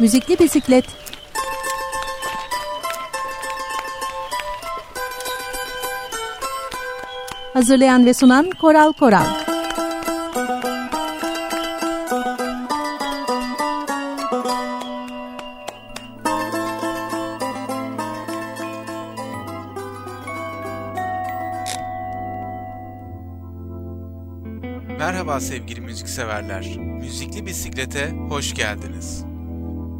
Müzikli Bisiklet Hazırlayan ve sunan Koral Koral Merhaba sevgili müzikseverler. Müzikli Bisiklet'e hoş geldiniz.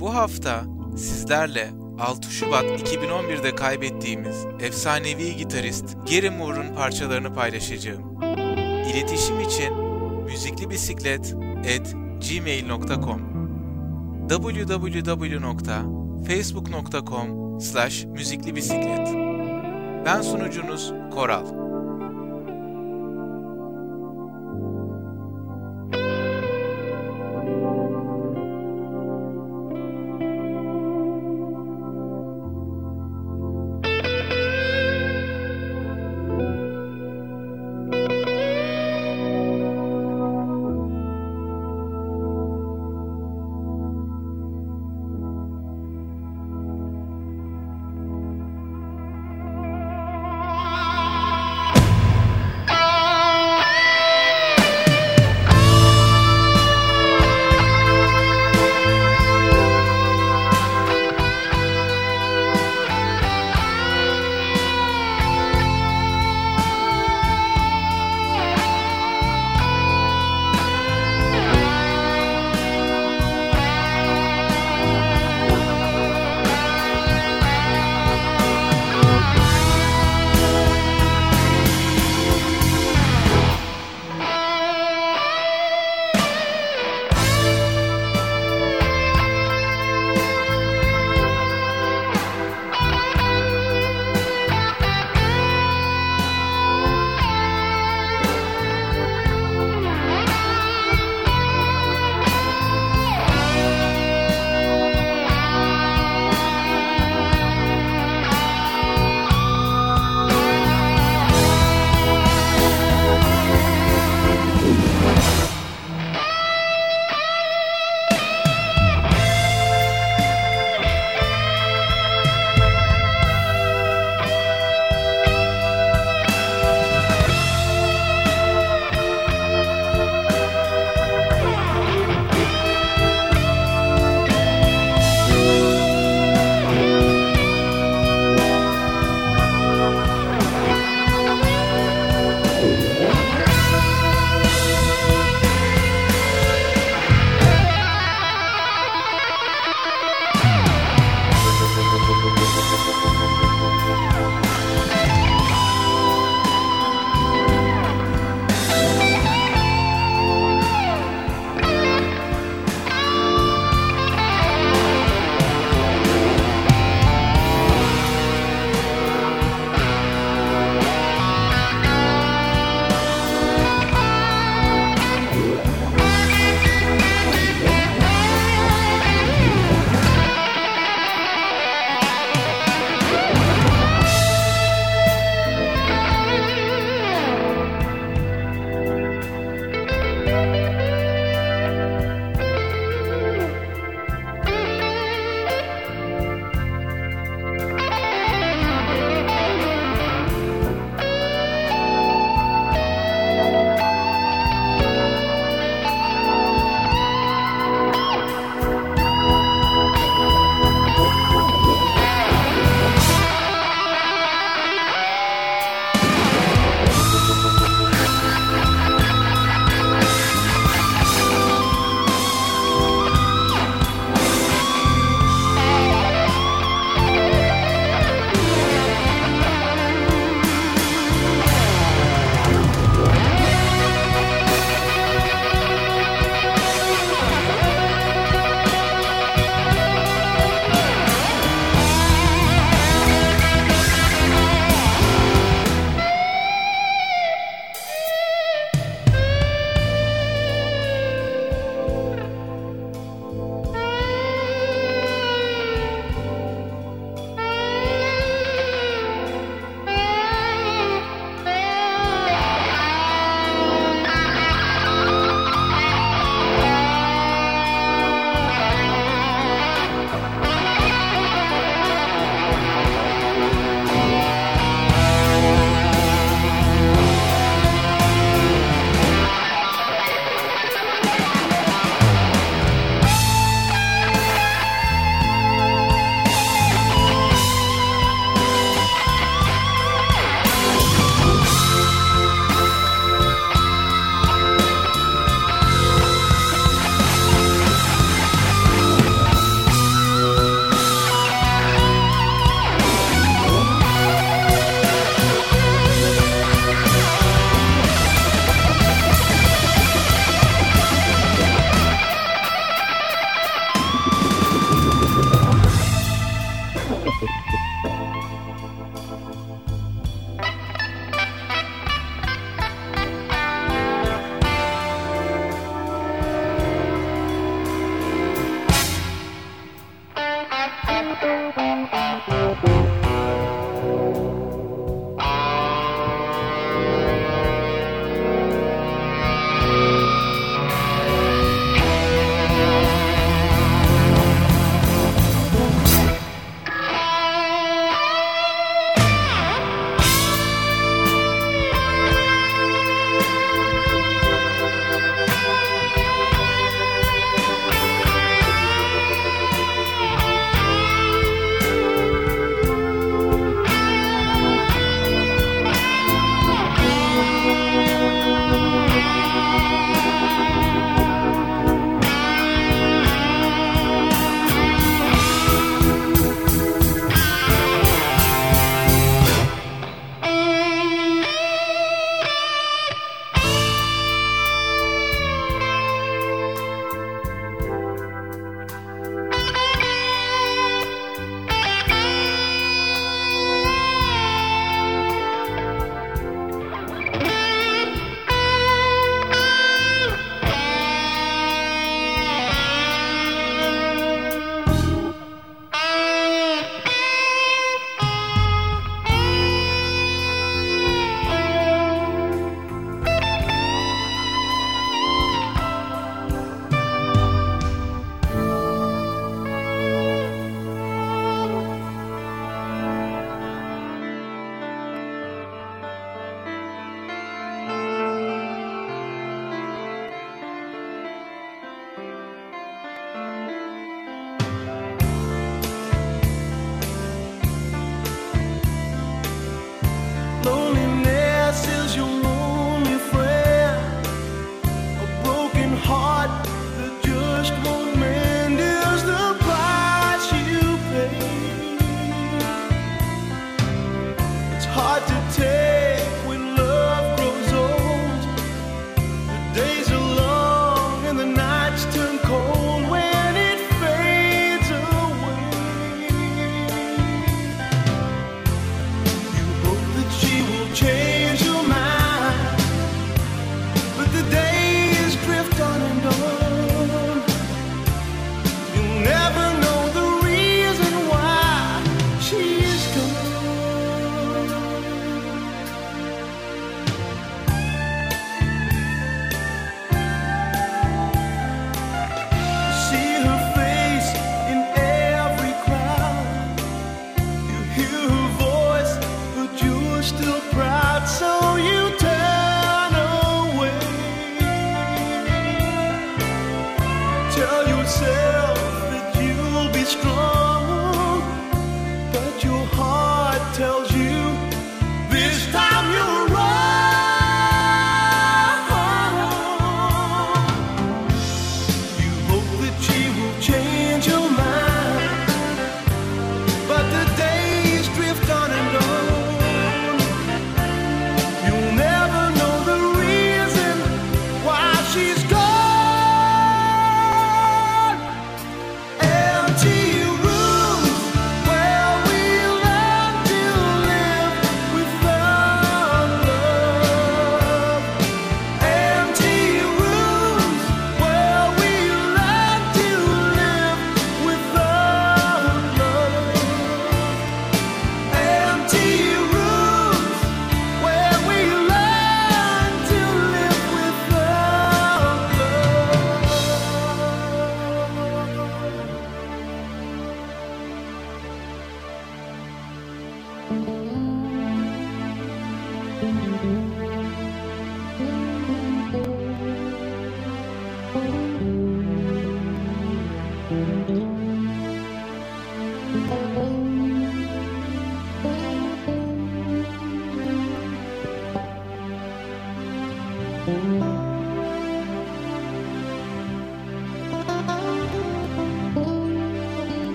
Bu hafta sizlerle 6 Şubat 2011'de kaybettiğimiz efsanevi gitarist Gary Moore'un parçalarını paylaşacağım. İletişim için müziklibisiklet@gmail.com www.facebook.com slash müziklibisiklet Ben sunucunuz Koral.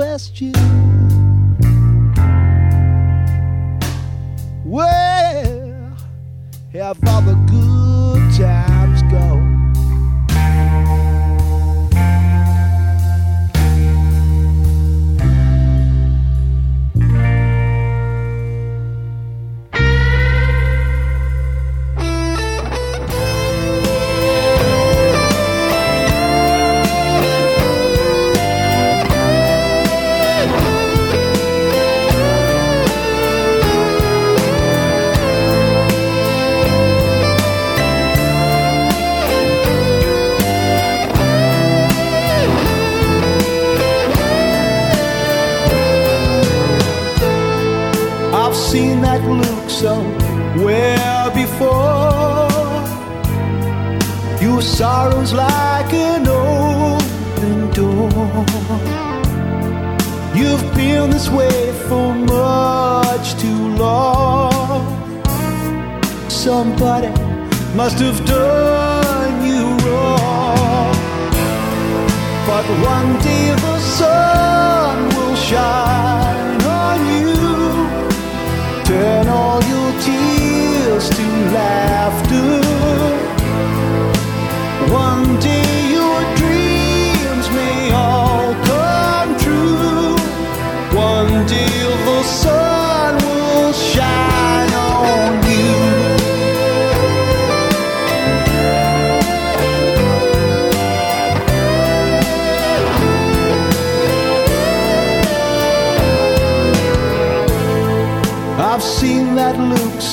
Question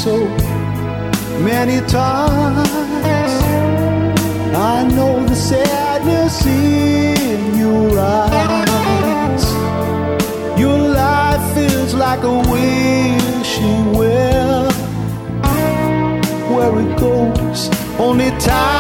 so many times. I know the sadness in your eyes. Your life feels like a wishing well, where it goes only time.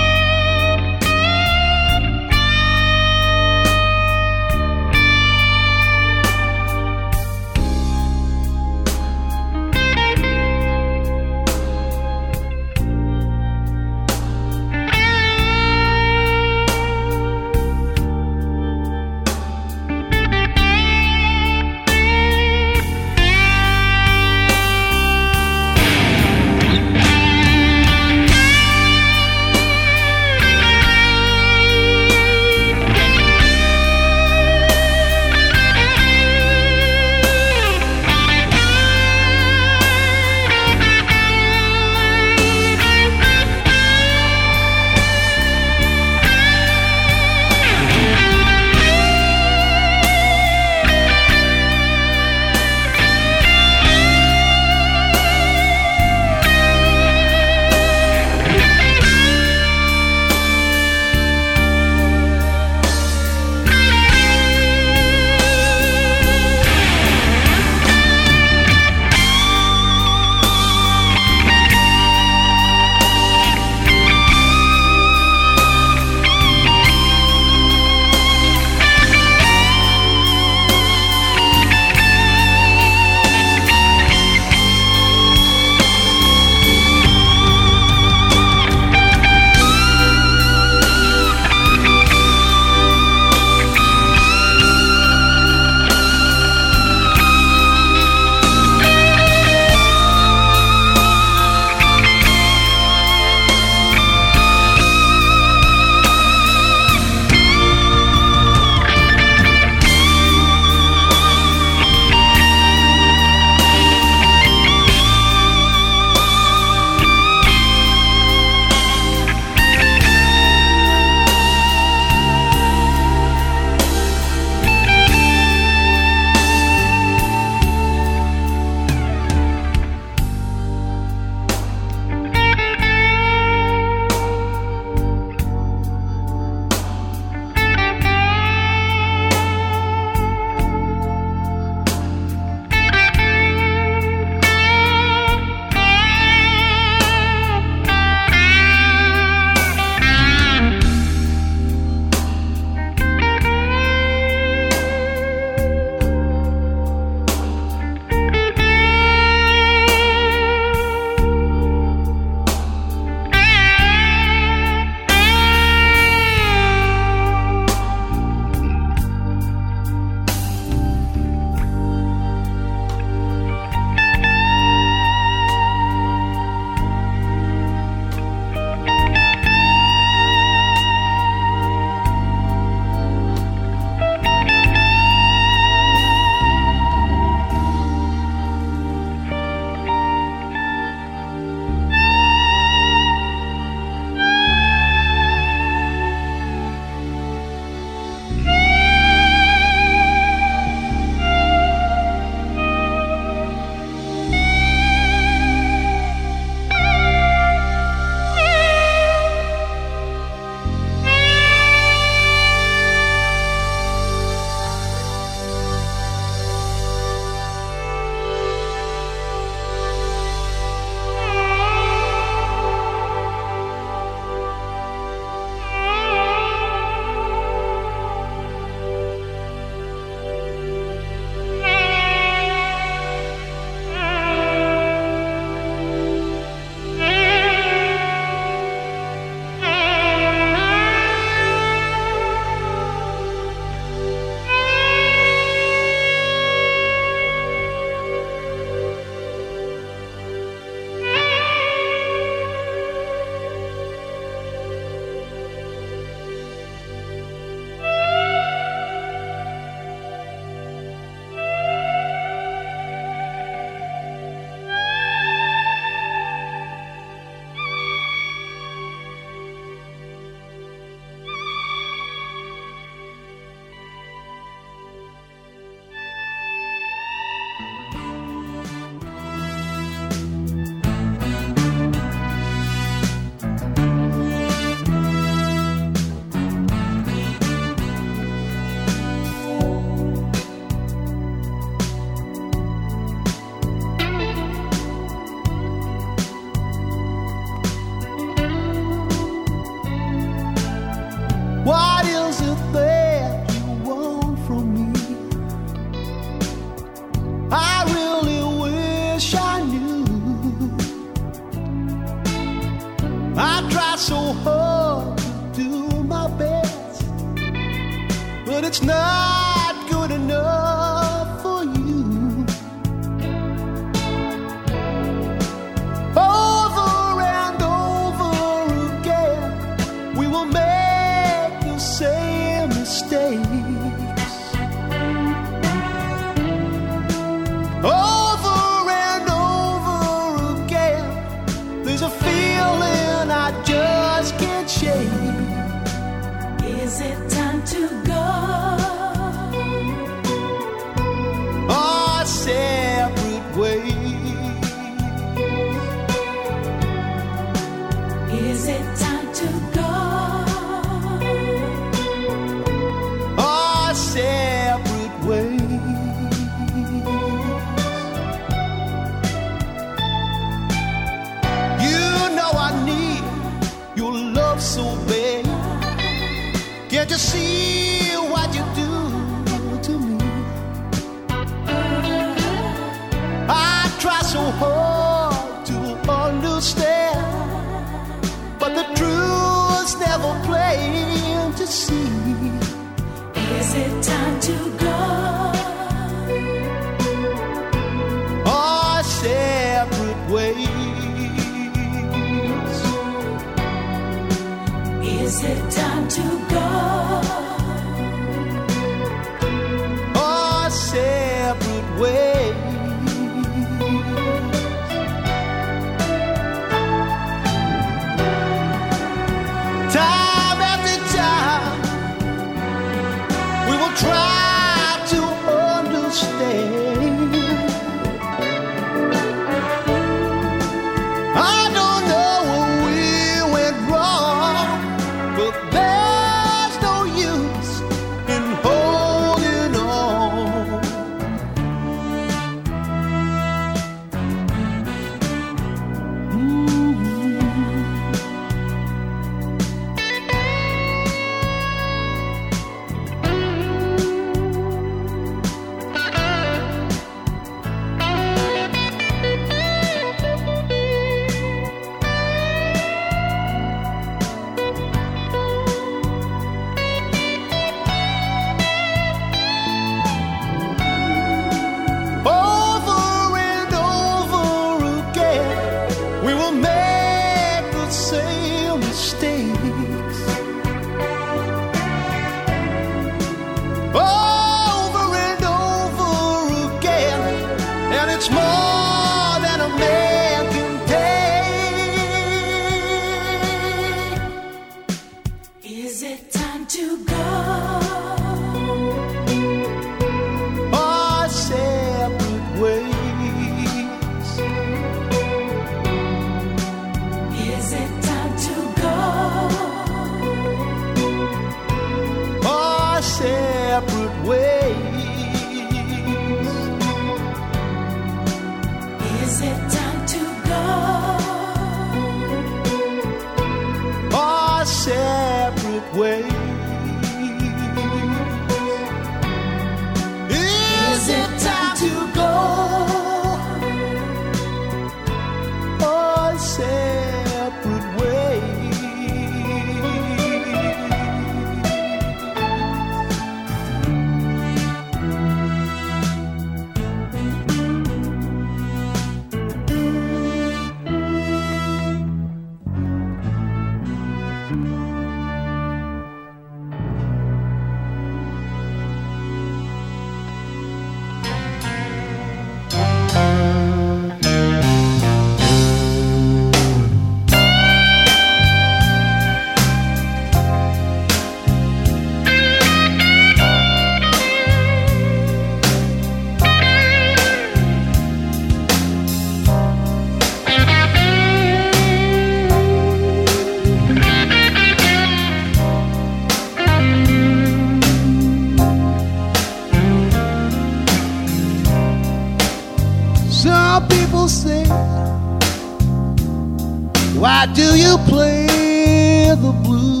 Why do you play the blues?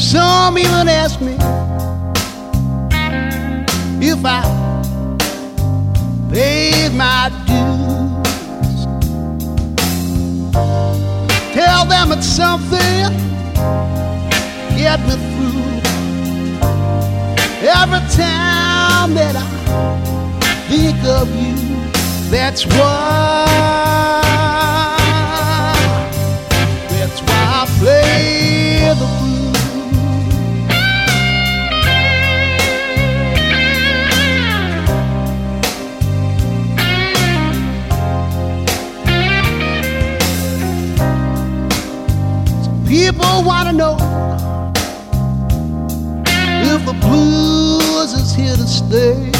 Some even ask me if I paid my dues. Tell them it's something, get me through. Every time that I think of you. That's why. That's why I play the blues. People wanna know if the blues is here to stay.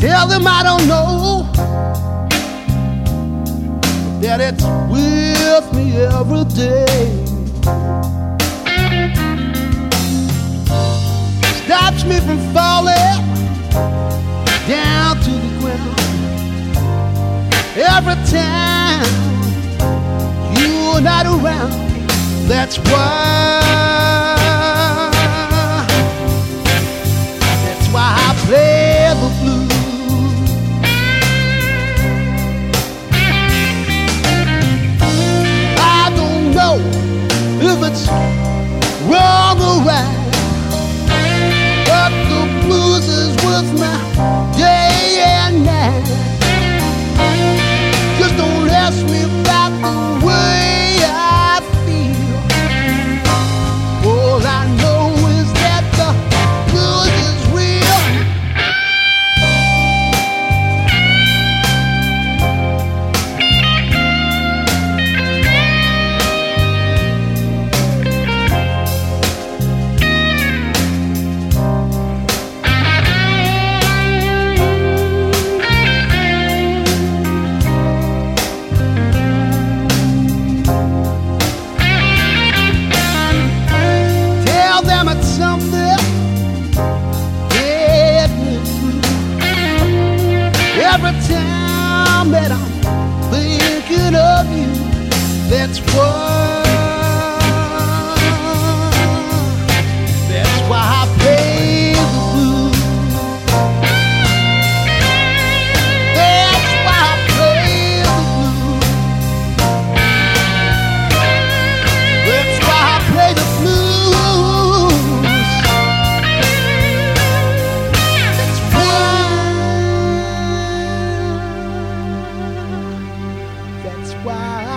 Tell them I don't know that it's with me every day. Stops me from falling down to the ground every time you're not around. That's why. words all the way.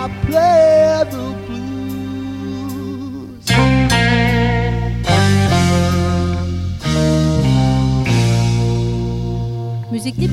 I play the blues. Müzikli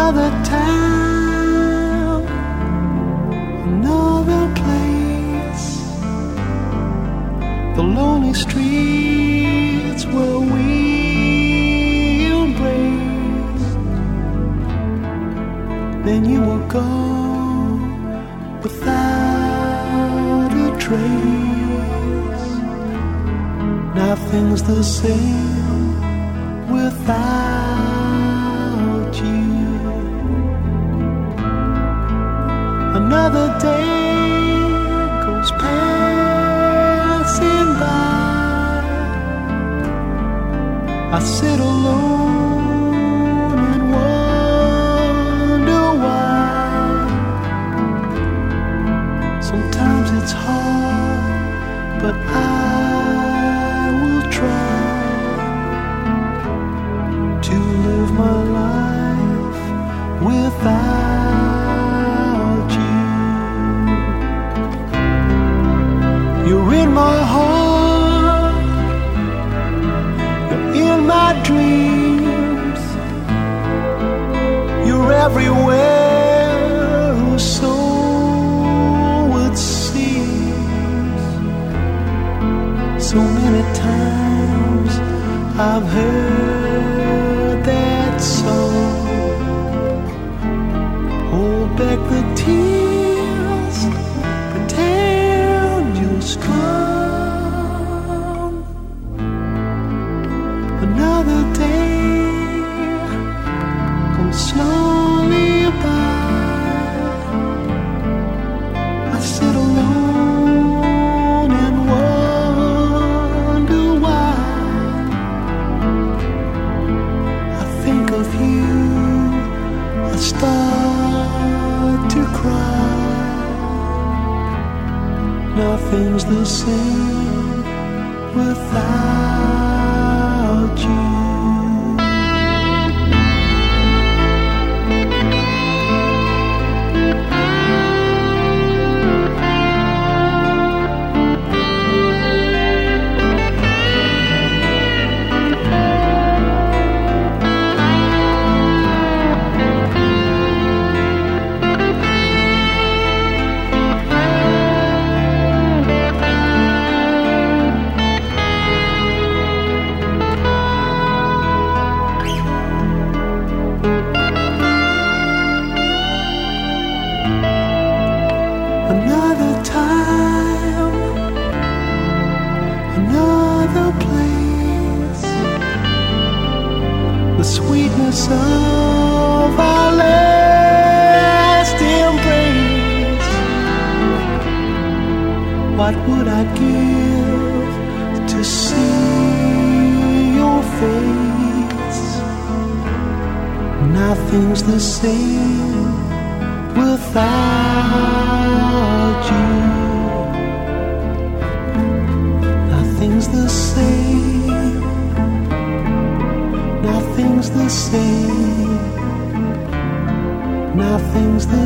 another town, another place, the lonely streets where we embraced. Then you will go without a trace. Nothing's the same.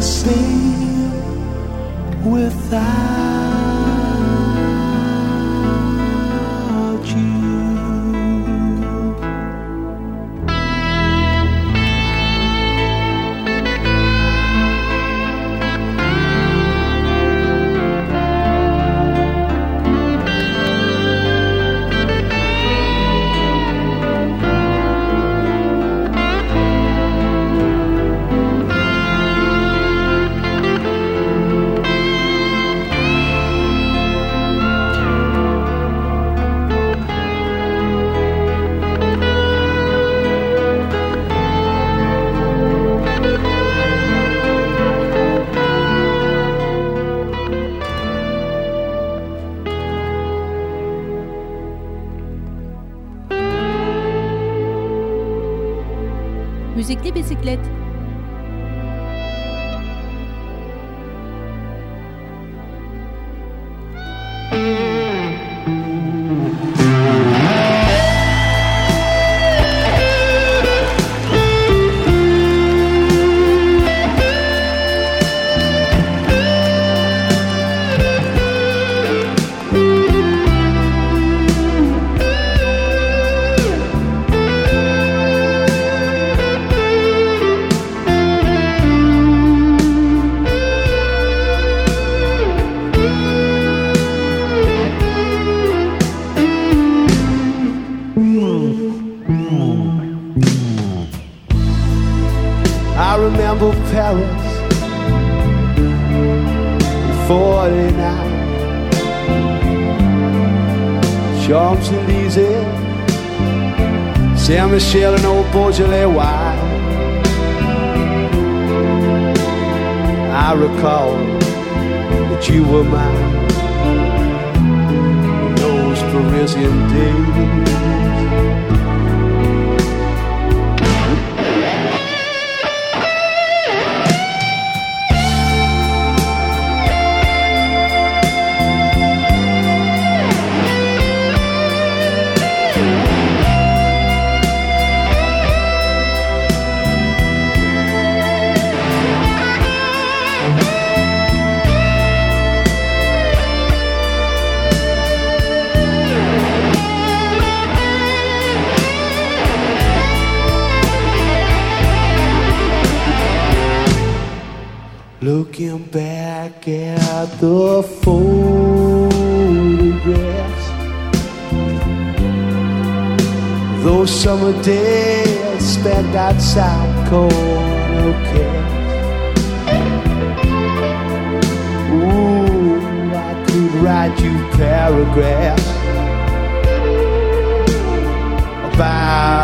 stay without. Paris in 49 Champs-Élysées Saint-Michel and old Beaujolais wine I recall that you were mine. In those Parisian days Looking back at the photographs, those summer days spent outside corner cats. Ooh, I could write you paragraphs about